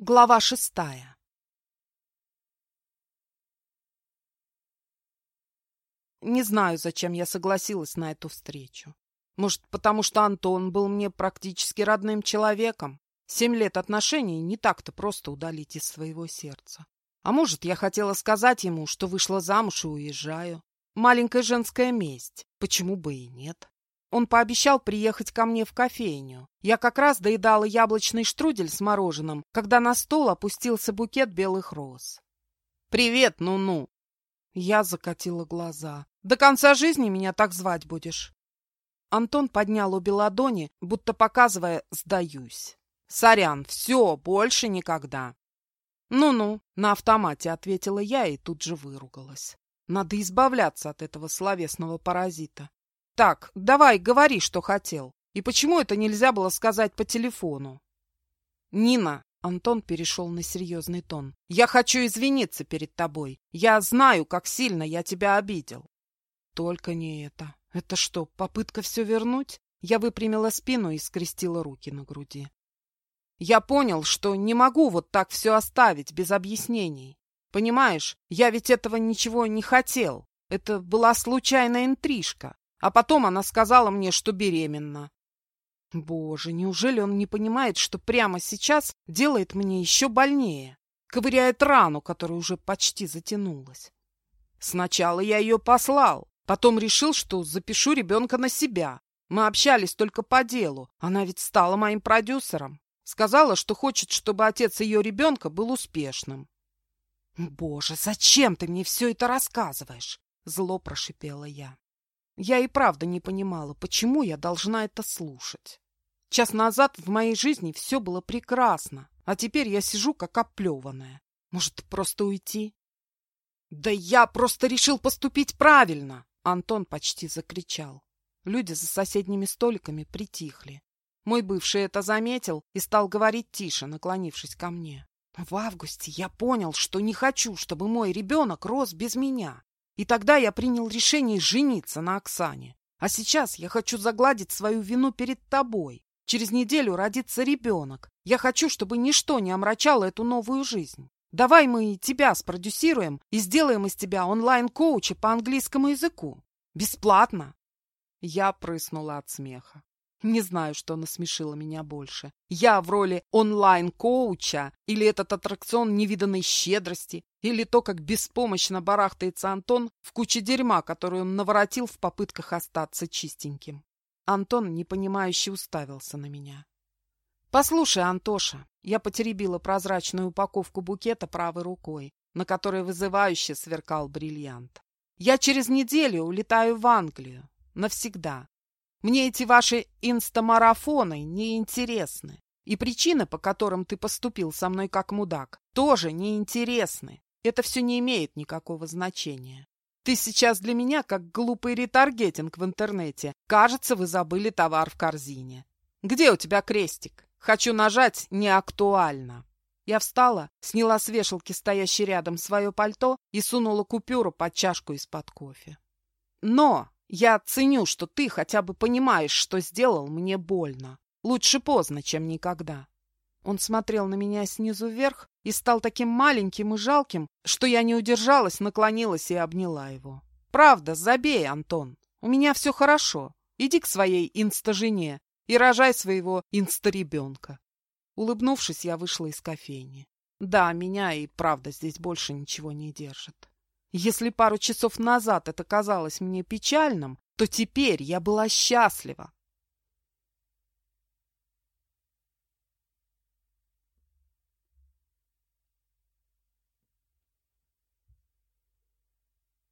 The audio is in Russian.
Глава шестая Не знаю, зачем я согласилась на эту встречу. Может, потому что Антон был мне практически родным человеком. Семь лет отношений не так-то просто удалить из своего сердца. А может, я хотела сказать ему, что вышла замуж и уезжаю. Маленькая женская месть. Почему бы и нет? Он пообещал приехать ко мне в кофейню. Я как раз доедала яблочный штрудель с мороженым, когда на стол опустился букет белых роз. «Привет, ну-ну!» Я закатила глаза. «До конца жизни меня так звать будешь?» Антон поднял обе ладони, будто показывая «сдаюсь». «Сорян, все, больше никогда». «Ну-ну», — на автомате ответила я и тут же выругалась. Надо избавляться от этого словесного паразита. Так, давай, говори, что хотел. И почему это нельзя было сказать по телефону? Нина, Антон перешел на серьезный тон. Я хочу извиниться перед тобой. Я знаю, как сильно я тебя обидел. Только не это. Это что, попытка все вернуть? Я выпрямила спину и скрестила руки на груди. Я понял, что не могу вот так все оставить без объяснений. Понимаешь, я ведь этого ничего не хотел. Это была случайная интрижка. А потом она сказала мне, что беременна. Боже, неужели он не понимает, что прямо сейчас делает мне еще больнее? Ковыряет рану, которая уже почти затянулась. Сначала я ее послал, потом решил, что запишу ребенка на себя. Мы общались только по делу. Она ведь стала моим продюсером. Сказала, что хочет, чтобы отец ее ребенка был успешным. «Боже, зачем ты мне все это рассказываешь?» Зло прошипела я. Я и правда не понимала, почему я должна это слушать. Час назад в моей жизни все было прекрасно, а теперь я сижу как оплеванная. Может, просто уйти? Да я просто решил поступить правильно! Антон почти закричал. Люди за соседними столиками притихли. Мой бывший это заметил и стал говорить тише, наклонившись ко мне. В августе я понял, что не хочу, чтобы мой ребенок рос без меня. И тогда я принял решение жениться на Оксане. А сейчас я хочу загладить свою вину перед тобой. Через неделю родится ребенок. Я хочу, чтобы ничто не омрачало эту новую жизнь. Давай мы тебя спродюсируем и сделаем из тебя онлайн-коуча по английскому языку. Бесплатно. Я прыснула от смеха. Не знаю, что насмешило меня больше. Я в роли онлайн-коуча или этот аттракцион невиданной щедрости, или то, как беспомощно барахтается Антон в куче дерьма, которую он наворотил в попытках остаться чистеньким. Антон непонимающе уставился на меня. «Послушай, Антоша», я потеребила прозрачную упаковку букета правой рукой, на которой вызывающе сверкал бриллиант. «Я через неделю улетаю в Англию. Навсегда. Мне эти ваши инстамарафоны не интересны. И причины, по которым ты поступил со мной как мудак, тоже не интересны. Это все не имеет никакого значения. Ты сейчас для меня как глупый ретаргетинг в интернете. Кажется, вы забыли товар в корзине. Где у тебя крестик? Хочу нажать «Не актуально». Я встала, сняла с вешалки, стоящей рядом, свое пальто и сунула купюру под чашку из-под кофе. Но я ценю, что ты хотя бы понимаешь, что сделал мне больно. Лучше поздно, чем никогда. Он смотрел на меня снизу вверх и стал таким маленьким и жалким, что я не удержалась, наклонилась и обняла его. «Правда, забей, Антон. У меня все хорошо. Иди к своей инста-жене и рожай своего инста-ребенка». Улыбнувшись, я вышла из кофейни. Да, меня и правда здесь больше ничего не держит. Если пару часов назад это казалось мне печальным, то теперь я была счастлива,